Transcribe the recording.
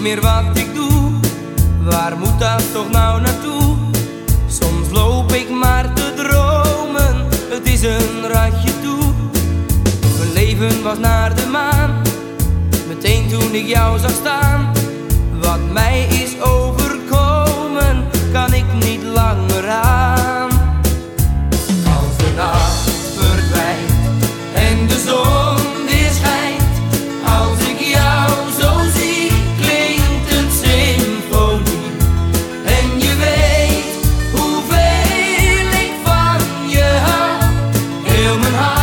meer wat ik doe. Waar moet dat toch nou naartoe? Soms loop ik maar te dromen, het is een ratje toe. Mijn leven was naar de maan, meteen toen ik jou zag staan. woman high.